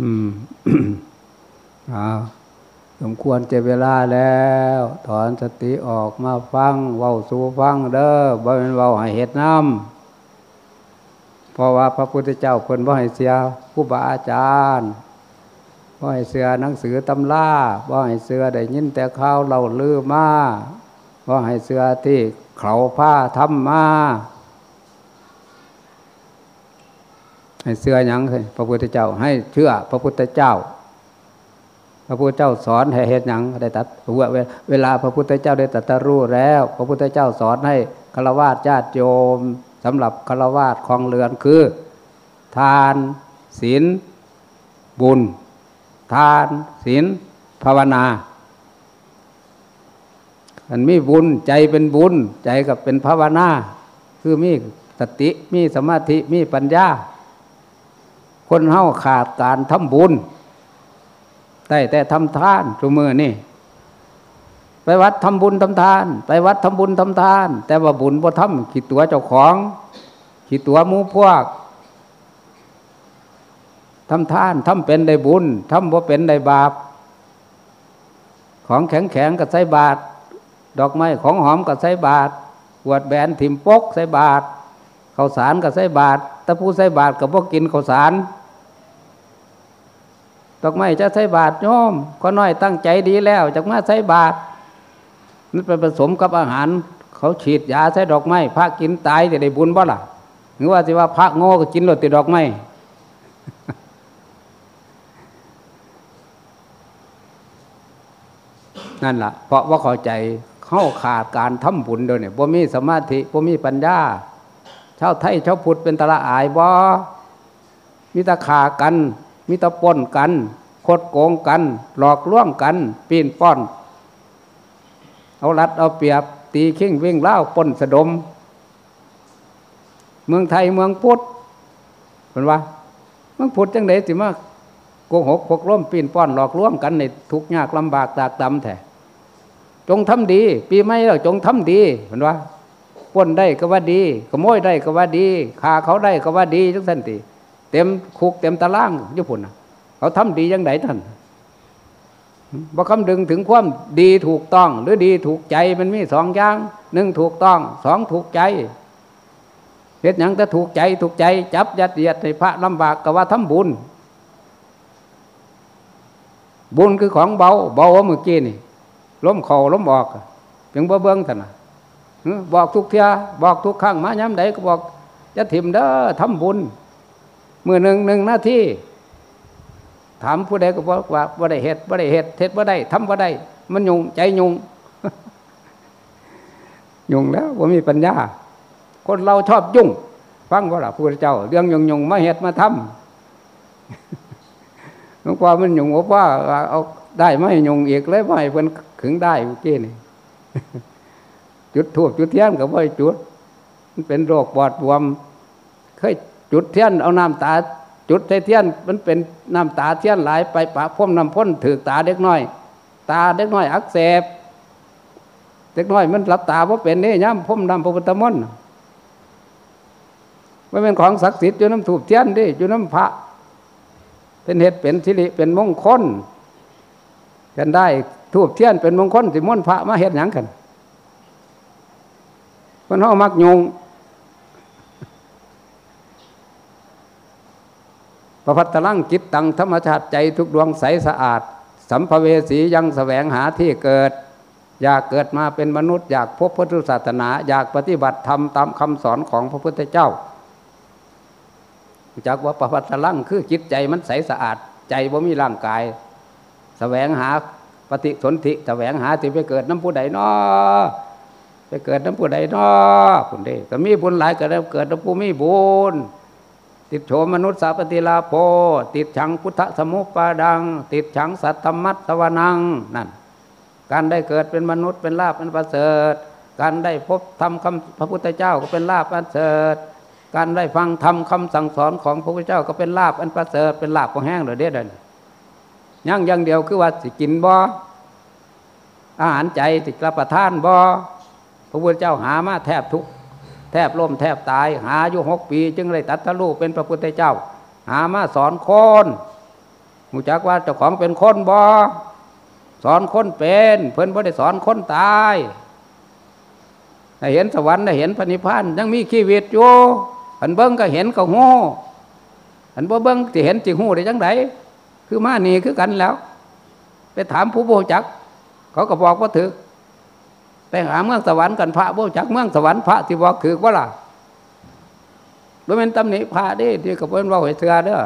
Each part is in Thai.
อืมอ้าวสมควรเจเวลาแล้ว ถอนสติออกมาฟังเว้าสู่ฟังเด้อบ่เป็นเว้าให้เห็ดน้ำเพราะว่าพระพุทธเจ้าเพิ่นบ่ให้เสียผู้บาอาจารย์บ่ให้เสือหนังสือตำราบ่ให้เสือได้ยินแต่ข่าวเล่าลือมาบ่ให้เสือที่เขาผ้าทำมา ให้เสืออยังพระพุทธเจ้า ให้เชื่อพระพุทธเจ้า พระพุทธเจ้าสอนให้เหตุยังได้ตัดเวลาพระพุทธเจ้าได้ตัดรู้แล้ว พระพุทธเจ้าสอนให้ฆราวาสญาติโยมสำหรับฆราวาสของเรือนคือ ทานศีลบุญ ทานศีลภาวนามันมีบุญใจเป็นบุญใจกับเป็นภาวนา คือมีสติมีสมาธิมีปัญญา คนเฮาขาดการทำบุญได้แต่ทำทานทุมือนี่ ไปวัดทำบุญทำทาน ไปวัดทำบุญทำทาน แต่ว่าบุญบ่ทำขีดตัวเจ้าของขีดตัวมูพวกทำทานทำเป็นได้บุญทำบ่เป็นได้บาป ของแข็งแข็งกับใส่บาทดอกไม้ของหอมกับใส่บาทปวดแบนถิ่มปกใส่บาทข้าวสารกับใส่บาทตะผู้ใส่บาทกับพวกกินข้าวสาร ดอกไม้จะใส่บาทโยมก็น้อยตั้งใจดีแล้วจากมาใส่บาทนั่นไปผสมกับอาหาร เขาฉีดยาใส่ดอกไม้พระกินตายจะได้บุญบ่ล่ะหรือว่าสิว่าพระโง่ก็กินหลดติดดอกไม้นั่นละ่ะ เพราะว่าเข้าใจเข้าขาดการทำบุญเดียเนี่ยบ่มีสมาธิบ่มีปัญญาชาวไทยชาวพุทธเป็นตละอายบ่มีตะขากัน มีตะปนกัน คดโกงกัน หลอกล่วงกัน ปีนป้อน เอารัดเอาเปรียบ ตีขิ้งวิ่งเล่าปนสะดม เมืองไทยเมืองพุทธเห็นว่าเมืองพุทธจังไดสิมาโกหกพกล้มปีนป้อนหลอกล่วงกันในทุกยากลำบากตากตำแท้จงทำดี ปีไม่เราจงทำดีเห็นว่าป้นได้ก็ว่าดีขโมยได้ก็ว่าดีฆ่าเขาได้ก็ว่าดีทุกสันติ เต็มคุกเต็มตารางญี่ปุ่นเขาทำดียังไงท่านบ่คำดึงถึงความดีถูกต้อง หรือดีถูกใจมันมีสองอย่างหนึ่งถูกต้องสองถูกใจเหตุย่างแต่ถูกใจถูกใจ จับยัดเยียดในพระลำบากก็ว่าทำบุญ บุญคือของเบาเบาเมื่อกี้นี่ล้มเข่าล้มออกเพียงเบื้องท่านบอกทุกเทียบอกทุกครั้งมาย้ำใดก็บอกจะถิ่มเด้อทำบุญ มื่อหนึ่งหนึ่งหน้าที่ ถามผู้ใดก็บอกว่าบ่ได้เหตุบ่ได้เหตุเท็จบ่ได้ทำบ่ได้ มันยุงใจยุงยุงแล้วว่ามีปัญญา คนเราชอบยุ่ง ฟังว่าล่ะพระเจ้า เรื่องยุงยุงมาเหตุมาทำหลวงพ่อมันยุงว่าเอาได้ไม่ยุงอีกเลยไม่เพิ่นขึงได้เมื่อกี้นี่จุดทูบจุดเทียนกับไม่จุด มันเป็นโรคปอดบวม เคย จุดเทียนเอาน้ำตา จุดเทียนมันเป็นน้ำตาเทียนไหลไปปะพ่มน้ำพ่นถือตาเด็กน้อย ตาเด็กน้อยอักเสบเด็กน้อยมันหลับตาเพราะเป็นนี่ย่ำพ่มน้ำพระพุทธมนต์มันเป็นของศักดิ์สิทธิ์อยู่น้ำถูกเทียนดิอยู่น้ำพระ เป็นเหตุเป็นสิริเป็นมงคลกันได้ทูบเทียนเป็นมงคลสิมนพระมาเหตุหยังกันคนห้องมักยง ประพัตลังจิตตังธรรมชาติใจทุกดวงใสสะอาด สัมภเวสียังแสวงหาที่เกิด อยากเกิดมาเป็นมนุษย์ อยากพบพุทธศาสนา อยากปฏิบัติธรรมตามคำสอนของพระพุทธเจ้าจากว่าประพัตลังคือจิตใจมันใสสะอาด ใจว่ามีร่างกาย แสวงหาปฏิสนธิแสวงหาที่ไปเกิดน้ำผู้ใดนอไปเกิดน้ำผู้ใดนอคุณเด้ก็มีบุญหลายเกิดเกิดน้ำผู้มีบุญ ติดโฉมนุษย์สาปฏิลาโพติดฉังพุทธสมุปาดัง ติดฉังสัตธรรมัตตวนังนั่น การได้เกิดเป็นมนุษย์เป็นลาภเป็นประเสริฐ การได้พบธรรมคำพระพุทธเจ้าก็เป็นลาภประเสริฐ การได้ฟังธรรมคาสั่งสอนของพระพุทธเจ้าก็เป็นลาภอันประเสริฐเป็นลาภของแห้งเลยเด็ดเลยยังยังเดียวคือว่าสิกินบ่อาหารใจติกระประทานบ่พระพุทธเจ้าหามาแทบทุก แทบล้มแทบตาย หาอยู่หกปี จึงเลยตัดทะลุเป็นพระพุทธเจ้า หามาสอนคนหูจักว่าเจ้าของเป็นคนบอสอนคนเป็น เพิ่นบ่ได้สอนคนตายให้เห็นสวรรค์ได้เห็นพระนิพพานยังมีชีวิตอยู่อันเบิ้งก็เห็นก็หู้อันบ่เบิ้งจะเห็นจิหูได้จังไดคือมานี่คือกันแล้ว ไปถามผู้บูจัก เขาก็บอกว่าถือ ไปหาเมืองสวรรค์กันพระบูจักเมืองสวรรค์พระที่บอกถือว่าล่ะบ่เป็นตำหนิพระดิที่กับเพิ่นว่าให้เสือเด้อ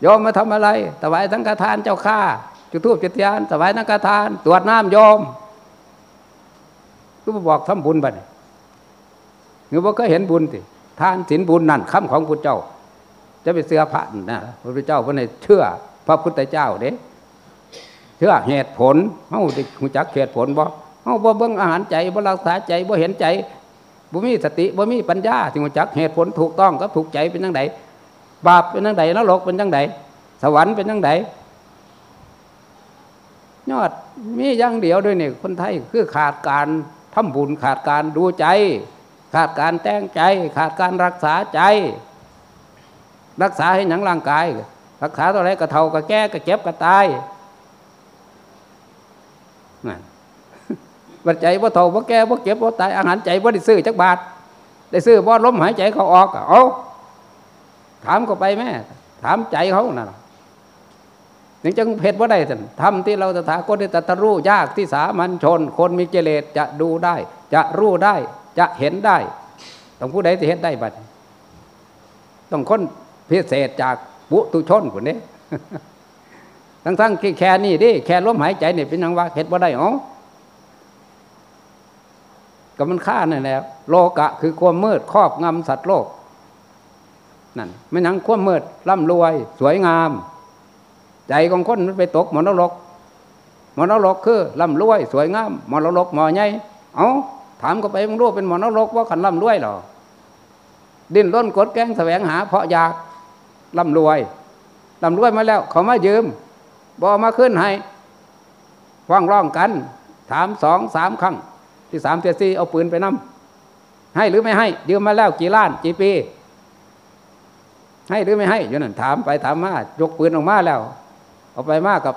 โยมมาทำอะไรถวายสังฆทานเจ้าข้าจุดธูปจุดเทียนถวายสังฆทาน ตรวจน้ำโยมก็บอกทำบุญบัดนี้หรือว่าก็เห็นบุญสิทานศีลบุญนั่นคำของพุทธเจ้า จะไปเสือพระนะพระพุทธเจ้าเพิ่นให้เชื่อพระพุทธเจ้าเด้เชื่อเหตุผลเฮาได้รู้จักเหตุผลบ่ เฮาบ่เบิ่งอาหารใจบ่รักษาใจบ่เห็นใจบ่มีสติบ่มีปัญญาที่รู้จักเหตุผลถูกต้องกับถูกใจเป็นจังไดบาปเป็นจังไดนรกเป็นจังไดสวรรค์เป็นจังไดยอดมีอย่างเดียวด้วยนี่คนไทยคือขาดการทำบุญขาดการดูใจ ขาดการแต่งใจ ขาดการรักษาใจ รักษาให้หนังร่างกาย รักษาตัวไรก็เท่าก็แก่ก็เจ็บก็ตายนั่น บัดใจว่าเท่าว่าแก่ว่าเจ็บว่าตายอาหารใจว่าได้ซื้อจักบาท ได้ซื้อบ่ล้มหายใจเขาออกอะเอาถามเขาไปแม่ถามใจเขาน่ะนึงจังเพชรว่าได้ท่านทำที่เราตถาคตได้ตรัสรู้ยากที่สามัญชน คนมีกิเลสจะดูได้ จะรู้ได้ จะเห็นได้ต้องผู้ใดที่เห็นได้บัดต้องคนพิเศษจากบุตุชนคนนี้ทั้งทั้งๆแค่นี้ดิแค่ลมหายใจเนี่ยเป็นยังว่าเห็ดว่าได้อ๋อ ก็มันฆ่านั่นแหละโลกะคือความมืดครอบงำสัตว์โลกนั่นไม่นังความมืดร่ำรวย สวยงาม ใจของคนมันไปตกมรรกมรรกคือร่ำรวย สวยงามมรรกหมอใหญ่เอาถามก็ไปมึงรู้เป็นมรรกว่าขันร่ำรวยหรอดิ้นร่นกดแกงแสวงหา เพราะอยากร่ำรวยร่ำรวยมาแล้วเขามายืมบอมาขึ้นให้ฟ้องร้องกัน ถามสองสามครั้ง ที่สามเทียสี่เอาปืนไปนำให้หรือไม่ให้ ยืมมาแล้วกี่ล้านกี่ปี ให้หรือไม่ให้อยู่นั่นถามไปถามมายกปืนออกมาแล้ว เอาไปมากับ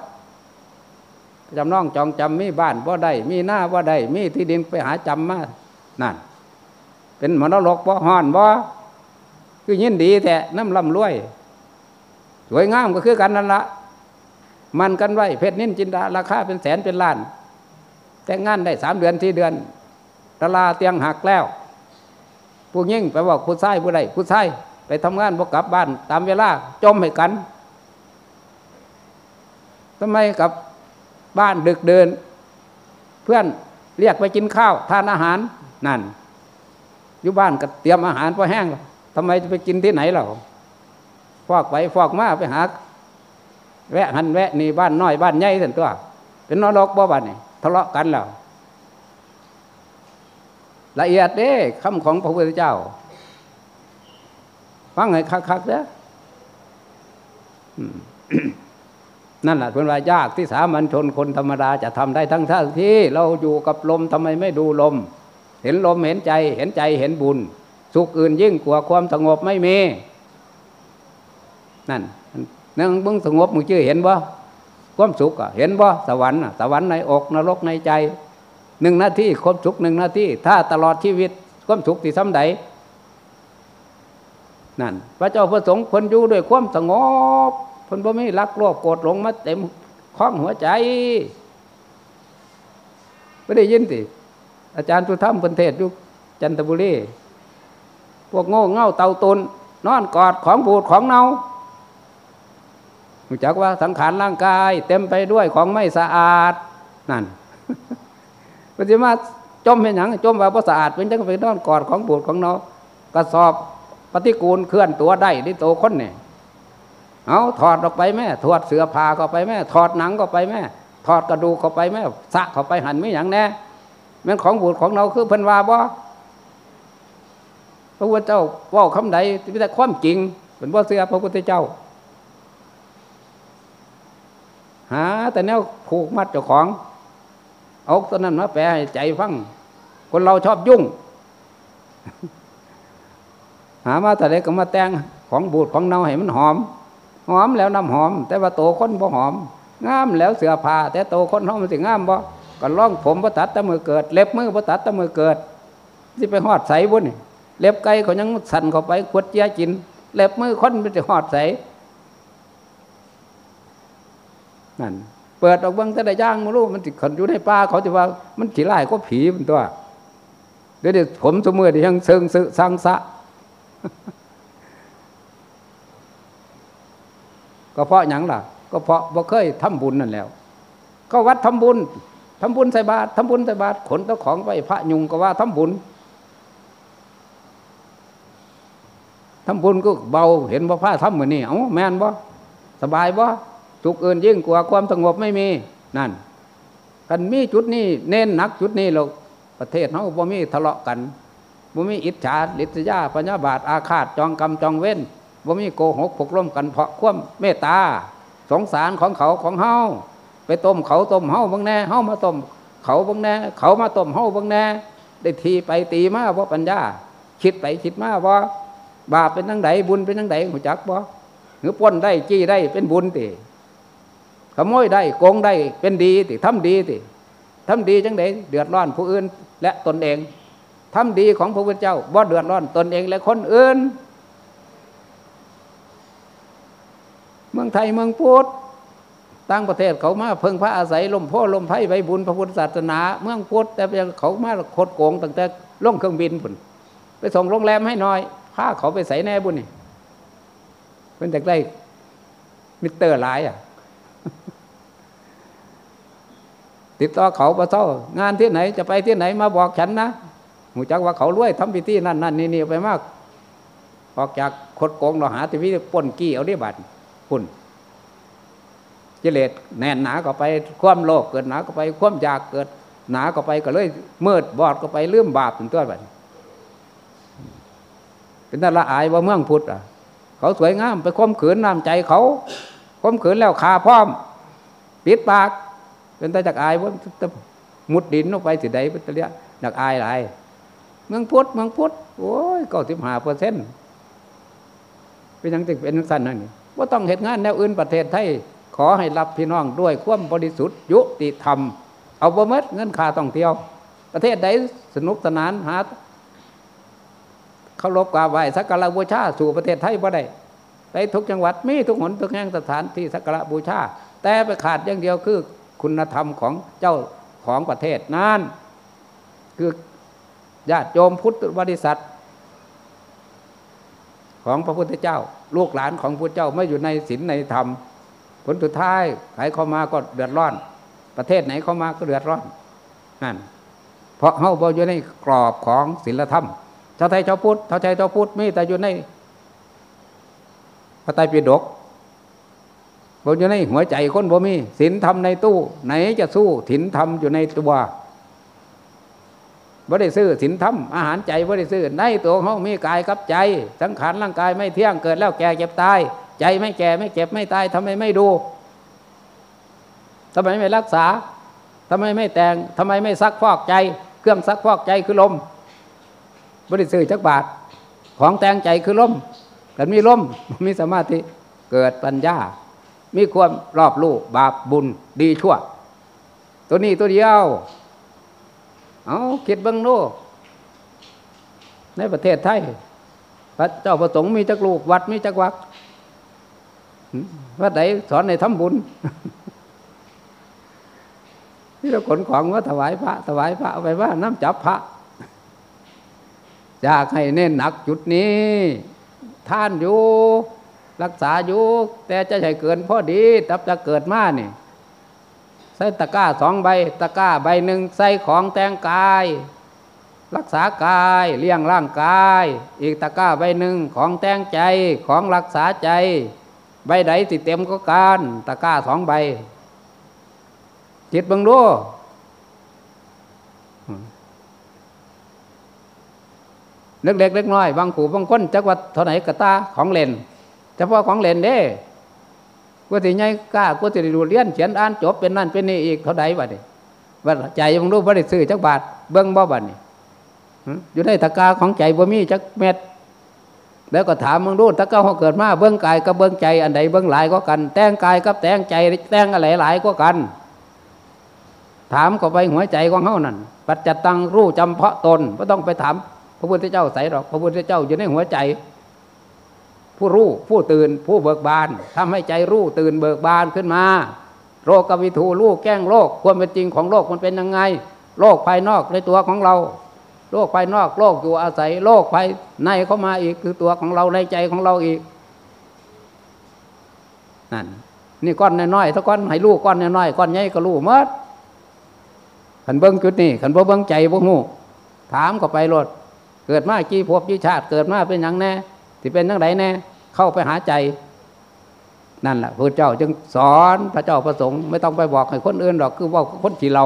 จำน้องจองจำมีบ้านว่าได้มีหน้าว่าได้มีที่ดินไปหาจำมานั่น เป็นมนรกบ่ห่อนบ่คือยินดีแต่น้ำลำรวย สวยงามก็คือกันนั่นละมันกันไว้เพชรนิ่นจินดาราคาเป็นแสนเป็นล้าน แต่งงานได้สามเดือนที่เดือนตลาเตียงหักแล้วผู้ยิ่งไปบอกผู้ชายผู้ใดผู้ชายไปทำงานพกลับบ้าน ตามเวลาจมให้กันทำไมกับบ้านดึกเดิน เพื่อนเรียกไปกินข้าว ทานอาหารนั่นอยู่บ้านก็เตรียมอาหารพอแห้งแล้วทำไมจะไปกินที่ไหนเราฟอกไปฟอกมาไปหา แวะหันแวะนี่บ้านน้อยบ้านใหญ่สันตัว เป็นนรกบ่บ้านนี่ ทะเลาะกันแล้ว ละเอียดเด้คำของพระพุทธเจ้าฟังให้คักๆเด้อนั่นแหละเป็นว่ายากที่สามัญชนคนธรรมดาจะทำได้ทั้งท่าที่เราอยู่กับลมทำไมไม่ดูลม เห็นลมเห็นใจ เห็นใจเห็นบุญ สุขอื่นยิ่งกว่าความสงบไม่มี นั่นนั่งเบึงสงบมึงชื่อเห็นบ่ ความสุขอะเห็นบ่สวรรค์สวรรค์ในอกนรกในใจหนึ่งนาทีความสุขหนึ่งนาทีถ้าตลอดชีวิตความสุขที่ซ้ำใดนั่นพระเจ้าพระสงฆ์คนอยู่ด้วยความสงบคนบ่มีรักโลภโกรธหลงมาเต็มคล้องหัวใจไม่ได้ยินสิอาจารย์สุธรรมพันเทศยู่จันทบุรีพวกโง่เง่าเตาตุนนอนกอดของบูดของเนา รู้จักว่าสังขารร่างกาย เต็มไปด้วยของไม่สะอาดนั่นปฏิมาจมเป็นหยังจมว่าบ่สะอาดเป็นจังไปนอนกอดของบูดของเนากระสอบปฏิกูลเคลื่อนตัวได้ที่โตคนเนี่ยเอาถอดออกไปแม่ถอดเสื้อผ้าเข้าไปแม่ถอดหนังเข้าไปแม่ถอดกระดูกเข้าไปแม่สะเข้าไปหันไม่อย่างแน่แม่นของบูดของเนาคือพิ่นวาบ่พระพุทธเจ้าว่าคำใดที่แต่ความจริงเป็นว่าเสื้อพระพุทธเจ้า หา แต่แนวผูกมัดเจ้าของเอาตอนนั้นมาแปลให้ใจฟัง คนเราชอบยุ่ง หามาแต่เด็กก็มาแต่งของบูดของเน่าให้มันหอม หอมแล้วน้ำหอม แต่ว่าโตคนบ่หอมงามแล้วเสื้อผ้าแต่โตคนเฮามันสิงามบ่ก็ล่องผมบ่ตัดต่มือเกิด เล็บมือบ่ตัดต่มือเกิดสิไปฮอดใสบ่นเล็บไก่เขายังสั่นเข้าไปขวดเจียกิน เล็บมือคนมันสิฮอดใส นั่นเปิดออกเบิ่งแต่ได้ย่างบ่รู้มันสิขันอยู่ในป่าเขาจะว่ามันสิหลายก็ผีมันตัวเดี๋ยวเดี๋ยวผมสมือเดี๋ยวยังเซิงซึสังสะ ก็เพราะหยังล่ะ ก็เพราะบ่เคยทำบุญนั่นแล้ว ก็วัดทำบุญทำบุญใส่บาตรทำบุญใส่บาตรขนเจ้าของไปพระยุงก็ว่าทำบุญทำบุญก็เบาเห็นว่าพระทำเหมือนนี่เอ้าแม่นบ่สบายบ่ สุขอื่นยิ่งกว่าความสงบไม่มีนั่นกันมีจุดนี้เน้นหนักจุดนี้เราประเทศเขาบ่มีทะเลาะกันบ่มีอิจฉาลิษยาปัญญาบาตอาฆาตจองกรรมจองเว้นบ่มีโกหกพกล้มกันเพราะความเมตตา สงสารของเขาของเฮาไปต้มเขาต้มเฮาบางแน่เฮามาต้มเขาบางแน่ เขามาต้มเฮาบางแน่ ได้ทีไปตีมาเพราะปัญญา คิดไปคิดมาว่าบาปเป็นทั้งใดบุญเป็นทั้งใดหูจักบ่หรือป้นได้จี้ได้เป็นบุญติ ขโมยได้โกงได้เป็นดีติทำดีติทำดีจังไดเดือดร้อนผู้อื่นและตนเองทำดีของพระพุทธเจ้าบ่เดือดร้อนตนเองและคนอื่น เมืองไทยเมืองพุทธต่างประเทศเขามาเพิ่งพระอาศัยลมพ่อลมไพ่ใบบุญพระพุทธศาสนา เมืองพุทธแต่เขามาโคดโกงตั้งแต่ล่องเครื่องบินผุนไปส่งโรงแรมให้น่อยพาเขาไปใส่แน่บุญนี่เป็นจากได้มิเตอร์หลายอะ ติดต่อเขาประเท่างานที่ไหนจะไปที่ไหนมาบอกฉันนะหูจักว่าเขารวยทำพิธีนั่นนั่นนี่นี่ไปมาก ออกจากคดโกงเราหาที่วิธีปนกี้เอาได้บัตรปุ่นกิเลสแน่นหนาก็ไปความโลภเกิดหนาก็ไปความอยากเกิด หนาก็ไปก็เลยมืดบอดก็ไปเลืมบาปเป็นตัวบัตรเป็นน่าละอายว่าเมืองพุทธอะ เขาสวยงามไปข่มขืนน้ำใจเขา ข่มขืนแล้วคาพร้อม ปิดปากเป็นตาจากอายว่ามุดดินลงไปสิใดเป็นตะเลียจากอายหลายเมืองพุทธเมืองพุทธโอ้ยเก้าสิบห้าเปอร์เซ็นต์เป็นยังติเป็นสั้นนั่นว่าต้องเหตุงานแนวอื่นประเทศไทยขอให้รับพี่น้องด้วยความบริสุทธิ์ยุติธรรม เอาบ่เมิดเงินค่าต้องเที่ยว ประเทศใดสนุกสนานหาเคารพกราบไหว้สักการะบูชาสู่ประเทศไทยบ่ได้ ไปทุกจังหวัดมีทุกหนทุกแห่งสถานที่สักการะบูชา แต่ไปขาดอย่างเดียวคือคุณธรรมของเจ้าของประเทศนั่นคือญาติโยมพุทธบริษัท ของพระพุทธเจ้า ลูกหลานของพระเจ้าไม่อยู่ในศีลในธรรม ผลสุดท้ายใครเข้ามาก็เดือดร้อน ประเทศไหนเข้ามาก็เดือดร้อนนั่นเพราะเฮาบ่อยู่ในกรอบของศีลธรรมชาวไทยชาวพุทธชาวไทยชาวพุทธมีแต่อยู่ใน พระไตรปิฎกบ่อยู่ในหัวใจคนบ่มีศีลธรรมในตู้ ไหนจะสู้ศีลธรรมอยู่ในตัวบ่ได้ซื้อศีลธรรมอาหารใจบ่ได้ซื้อในตัวเขามีกายกับใจ สังขารร่างกายไม่เที่ยงเกิดแล้วแก่เจ็บตาย ใจไม่แก่ไม่เจ็บไม่ตายทำไมไม่ดูทำไมไม่รักษาทำไมไม่แต่งทำไมไม่ซักฟอกใจ เครื่องซักฟอกใจคือลมบริสุทธิ์จักบาท ของแต่งใจคือลม กันมีล้มมีสมาธิเกิดปัญญา มีความรอบรู้บาปบุญดีชั่ว ตัวนี้ตัวเดียว เอาคิดเบิ้งโน่ในประเทศไทย พระเจ้าประสงค์มีจักลูกวัดมีจักวักวัดไหนสอนในทำบุญที่เราขนของว่าถวายพระ ถวายพระเอาไปว่าน้ำจับพระอยากให้เน้นหนักจุดนี้ ท่านอยู่ รักษาอยู่ แต่จะใช่เกินพอดีตับจะเกิดมาเนี่ยใส่ตะก้าสองใบ ตะก้าใบหนึ่งใส่ของแต่งกาย รักษากายเลี้ยงร่างกาย อีกตะก้าใบหนึ่งของแต่งใจของรักษาใจ ใบใดสิดเต็มก็การ ตะก้าสองใบจิตบังรู้ เล็กเล็กเล็กน้อยบางขู่บางคนจักว่าเท่าไหนกระตาของเล่นเฉพาะของเล่นเด้กูสิใหญ่กล้ากูสิดูเรียนเขียนอ่านจบเป็นนั่นเป็นนี่อีกเท่าไหร่บัดนี้ว่าใจมึงรู้บ่ได้ซื้อจักบาทเบิ้งบ่บัดนี้อยู่ในตะกาของใจบ่มีจักเม็ดแล้วก็ถามมึงดูถ้าเก้าเขาเกิดมาเบื้องกายกับเบื้องใจอันใดเบื้องหลายก็กัน แต่งกายกับแต่งใจแต่งอะไรหลายก็กัน ถามก็ไปหัวใจของเขานั่นปัจจตังรู้จำเพาะตนไม่ต้องไปถาม ระพุทธเจ้าใส่หรอก พระพุทธเจ้าอยู่ในหัวใจ ผู้รู้ผู้ตื่นผู้เบิกบานทำให้ใจรู้ตื่นเบิกบานขึ้นมาโรคกวิทูรู้แก้งโลกความเป็นจริงของโลกมันเป็นยังไง โลกภายนอกในตัวของเรา โลกภายนอกโลกอยู่อาศัย โลกภายในเข้ามาอีกคือตัวของเราในใจของเราอีกนั่นนี่ก้อนน้อยๆถ้าก้อนให้ลูกก้อนน้อยๆก้อนใหญ่ก็รู้หมดขันเบิ้งจุดนี่ขันบ่เบิ้งใจบ่หูถามก็ไปรถ เกิดมากี่ภพกี่ชาติ เกิดมาเป็นอย่างแน่ที่เป็นทั้งไหนแน่ เข้าไปหาใจ นั่นแหละพระเจ้าจึงสอนพระเจ้าประสงค์ไม่ต้องไปบอกให้คนอื่นหรอกคือว่าคนที่เรา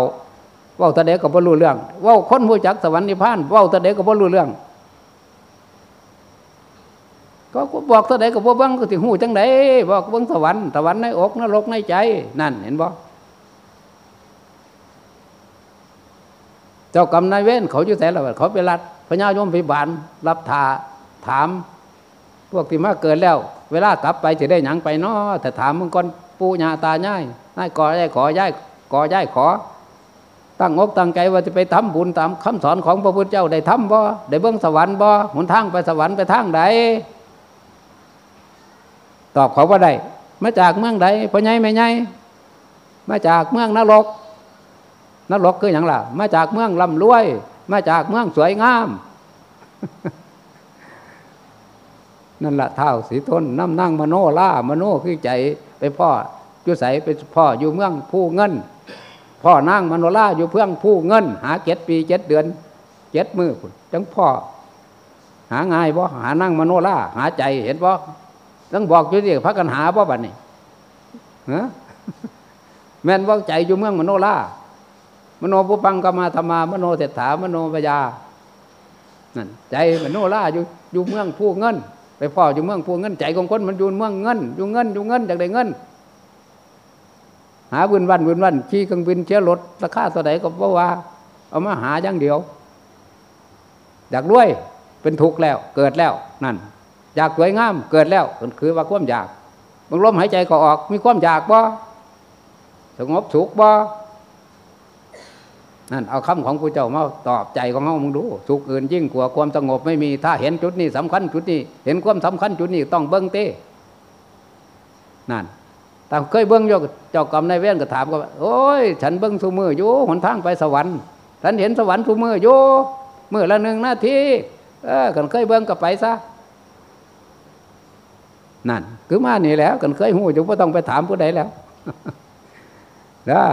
ว่าตะเด็กก็บ่รู้เรื่องว่าคนผู้จักสวรรค์นิพพานว่าตะเด็กก็บ่รู้เรื่อง ก็บอกตะเด็กก็บ่เบิ่งก็สิหูจังไดบอกเบิ่งสวรรค์สวรรค์ในอกนรกในใจ นั่นเห็นบ่เจ้ากรรมนายเวรเขาอยู่แต่ละเขาไปรัด พญายมพิบาลรับทาถาม พวกที่มาเกิดแล้ว เวลากลับไปจะได้หยังไปเนาะแต่ถามมึงก่อนปู่ย่าตาย่ายนายก่อยายขอย่ายก่อย่ายขอ ตั้งอกตั้งใจว่าจะไปทำบุญตามคำสอนของพระพุทธเจ้าได้ทำบ่ได้เบื้องสวรรค์บ่หนทางไปสวรรค์ไปทางใดตอบเขาว่าได้มาจากเมืองใดพ่อใหญ่แม่ใหญ่มาจากเมืองนรกนรกคืออย่างล่ะ มาจากเมืองลำรวย มาจากเมืองสวยงาม นั่นแหละเท่าสีทนน้ำนั่งมโนล่ามโนคือใจไปพ่อจุใสไปพ่ออยู่เมืองผู้เงิน พ่อนั่งมโนล่าอยู่เพื่องผู้เงิน หาเจ็ดปีเจ็ดเดือนเจ็ดมือจังพ่อ หาง่ายบ่หานั่งมโนล่าหาใจเห็นบ่ต้องบอกอยู่ที่พักกันหาบ่บัดนี้ฮะแม่นว่าใจอยู่เมืองมโนล่า มโนปุปังกมาธรรมามโนเศรษฐามโนปยานั่นใจมโนล่าอยู่อยู่เมืองผู้เงิน ไปพ่ออยู่เมืองผู้เงิน ใจของคนมันอยู่เมืองเงินอยู่เงินอยู่เงินจากได้เงิน หาวินวันวินวันขี่เครื่องบินเชียรถราคาเท่าไหร่ก็บ่ว่า เอามาหาอย่างเดียว อยากรวยเป็นทุกข์แล้ว เกิดแล้วนั่น อยากสวยงามเกิดแล้วคือว่าความอยากบางลมหายใจก็ออก มีความอยากบ่สงบสุขบ่ นั่นเอาคำของพระเจ้ามาตอบใจของเขามึงดูสุขอื่นยิ่งกว่าความสงบไม่มีถ้าเห็นจุดนี้สำคัญจุดนี้ เห็นความสำคัญจุดนี้ต้องเบิ้งเต้นั่นแต่เคยเบิ้งโยกเจ้ากรรมนายเวรก็ถามก็ว่าโอ้ย ฉันเบิ้งสุมืออยู่หนทางไปสวรรค์ฉันเห็นสวรรค์สุมืออยู่มือละหนึ่งนาทีเออกันเคยเบิ้งก็ไปซะนั่นคือมานี่แล้วกันเคยหูอยู่ก็ต้องไปถามผู้ใดแล้วนะ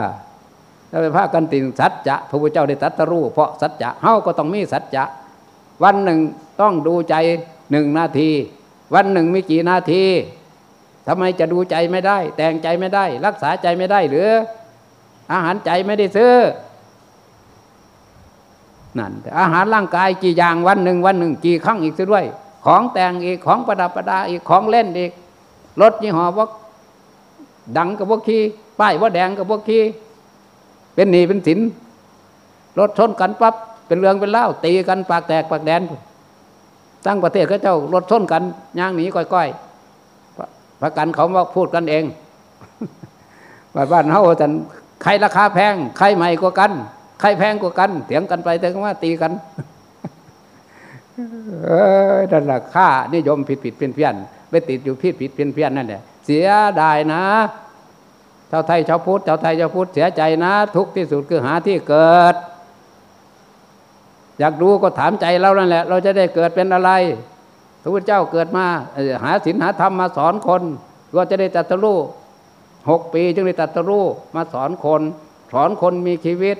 ถ้าไปพากันติงสัจจะพระพุทธเจ้าได้ตรัสรู้เพราะสัจจะเฮาก็ต้องมีสัจจะวันหนึ่งต้องดูใจหนึ่งนาที วันหนึ่งมีกี่นาทีทำไมจะดูใจไม่ได้ แต่งใจไม่ได้ รักษาใจไม่ได้หรือ อาหารใจไม่ได้ซื้อนั่นอาหารร่างกายกี่อย่างวันหนึ่งวันหนึ่งกี่ครั้งอีกซะด้วย ของแต่งอีกของประดับประดาอีกของเล่นอีกรถยี่ห้อว่าดังกับพวกขี้ป้ายว่าแดงกับพวกขี้ เป็นหนีเป็นสินรถชนกันปั๊บเป็นเรื่องเป็นเล่าตีกันปากแตกปากแดนตั้งประเทศก็เจ้ารถชนกันย่างหนีก้อยๆประกันเขาว่าพูดกันเองว่าบ้านเฮาจันใครราคาแพง ใครใหม่กว่ากัน ใครแพงกว่ากันเถียงกันไปแต่ว่าตีกันเออนั่นแหละค่านิยมผิดผิดเพี้ยนเพี้ยนไปติดอยู่ผิดผิดเพี้ยนเพี้ยนนั่นแหละเสียดายนะ ชาวไทยชาวพุทธชาวไทยชาวพุทธเสียใจนะ ทุกที่สุดคือหาที่เกิด อยากรู้ก็ถามใจเรานั่นแหละ เราจะได้เกิดเป็นอะไรพระพุทธเจ้าเกิดมาหาศีลหาธรรมมาสอนคนก็จะได้ตัตรู้หกปีจึงได้ตัตรู้มาสอนคน สอนคนมีชีวิต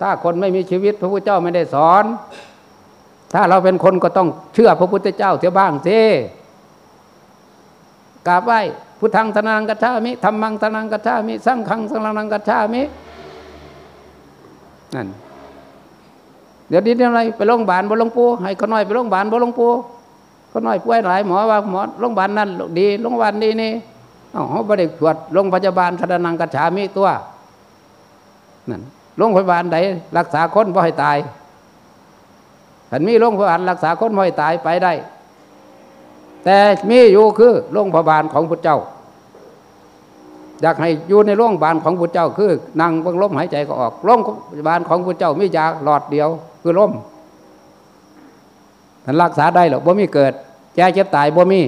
ถ้าคนไม่มีชีวิต พระพุทธเจ้าไม่ได้สอน ถ้าเราเป็นคนก็ต้องเชื่อพระพุทธเจ้าเสียบ้างสิกราบไหว้ พุทธังธนังกัจฉามิธรรมังธนังกัจฉามิสังฆังสังนังกัจฉามินั่นเดี๋ยวนี้อะไรไปโรงพยาบาลบ่ลงปูให้เขาน้อยไปโรงพยาบาลบ่ลงปูเขาน้อยป่วยหลายหมอว่าหมอโรงพยาบาลนั้นดีโรงพยาบาลนี้นี่เขาบริตรวจโรงพยาบาลธนังกัจฉามิตัวนั่นโรงพยาบาลใดรักษาคนบ่ให้ตายถ้ามีโรงพยาบาลรักษาคนบ่ให้ตายไปได้ แต่มีอยู่คือโรงพยาบาลของพุทธเจ้า อยากให้อยู่ในโรงพยาบาลของพุทธเจ้าคือนั่งเบิ่งลมหายใจก็ออกโรงพยาบาลของพุทธเจ้ามียาหลอดเดียวคือลมมันรักษาได้หรอบ่มีเกิดแก่เจ็บตายบ่มี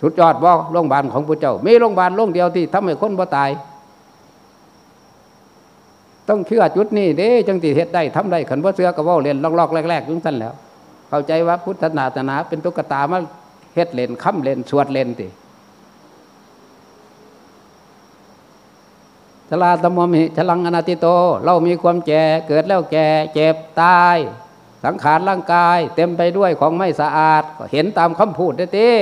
สุดยอดบ่โรงพยาบาลของพุทธเจ้า มีโรงพยาบาลโรงเดียวที่ทำให้คนบ่ตาย ต้องเชื่อจุดนี้เด้จังติเฮ็ดได้ทำได้ขันบ่เสือก็เว้าเล่นลอกๆแรกๆจังซั่นแล้ว เข้าใจว่าพุทธศาสนาเป็นตุ๊กตามา เฮ็ดเลนค้ำเลนสวดเลนติชลาตมมิฉลังอนาติโต เรามีความแก่เกิดแล้วแก่เจ็บตาย สังขารร่างกาย เต็มไปด้วยของไม่สะอาดเห็นตามคำพูดเด้อเต้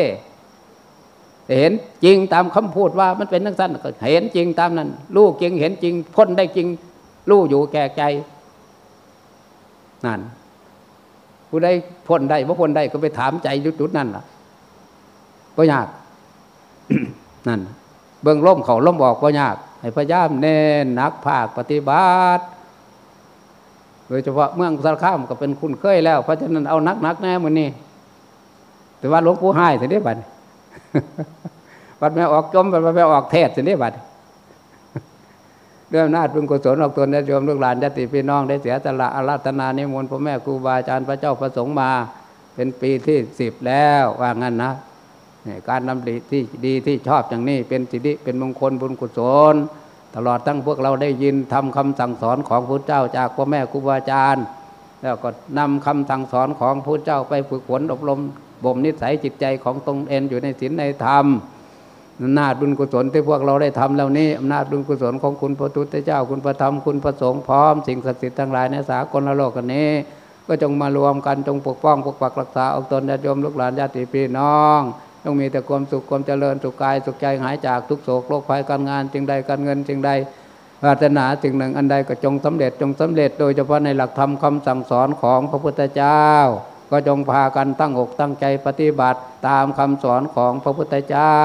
เห็นจริงตามคำพูดว่ามันเป็นทั้งสั้นเห็นจริงตามนั้นรู้จริงเห็นจริงพ้นได้จริงรู้อยู่แก่ใจนั่นผู้ใดพ้นได้บ่พ้นได้ก็ไปถามใจจุดนั่นล่ะ บ่ยากนั่น เบิ่งล่มเขาล่มบอกบ่ยาก ให้พยายามเน้นนักภาคปฏิบัติโดยเฉพาะเมืองสารคามก็เป็นคุณเคยแล้ว เพราะฉะนั้นเอานักนักแน่มือนี้แต่ว่าหลวงปู่ให้ถึงได้บัดบัดแม่ออกจมบัดแม่ออกเทศถึงได้บัดด้วยอำนาจบุญกุศลออกตนได้โยมลูกหลานญาติพี่น้องได้เสียสละอาราธนานิมนต์พ่อแม่ครูบาอาจารย์พระเจ้าพระสงฆ์มา เป็นปีที่สิบแล้วว่างั้นนะ การนำดีที่ดีที่ชอบอย่างนี้เป็นสิริเป็นมงคลบุญกุศล ตลอดทั้งพวกเราได้ยินทำคำสั่งสอนของพระเจ้าจากพ่อแม่ครูบาอาจารย์ แล้วก็นำคำสั่งสอนของพระเจ้าไปฝึกฝนอบรมบ่มนิสัยจิตใจของตนเองอยู่ในศีลในธรรมอำนาจบุญกุศลที่พวกเราได้ทำแล้วนี้อำนาจบุญกุศลของคุณพระพุทธเจ้าคุณพระธรรมคุณพระสงฆ์พร้อมสิ่งศักดิ์สิทธิ์ทั้งหลายในสากลโลกอันนี้ ก็จงมารวมกันจงปกป้องปกปักรักษาเอาตนญาติโยมลูกหลานญาติพี่น้อง จงมีแต่ความสุขความเจริญสุขกายสุขใจหายจากทุกโศกโรคภัยการงานจึงใดการเงินจึงใดปรารถนาสิ่งหนึ่งอันใดก็จงสำเร็จจงสำเร็จโดยเฉพาะในหลักธรรมคำสั่งสอนของพระพุทธเจ้า ก็จงพากันตั้งอกตั้งใจปฏิบัติตามคำสอนของพระพุทธเจ้า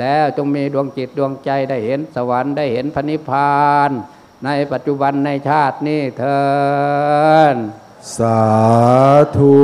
แล้วจงมีดวงจิตดวงใจได้เห็นสวรรค์ได้เห็นพระนิพพาน ในปัจจุบันในชาตินี้เถินสาธุ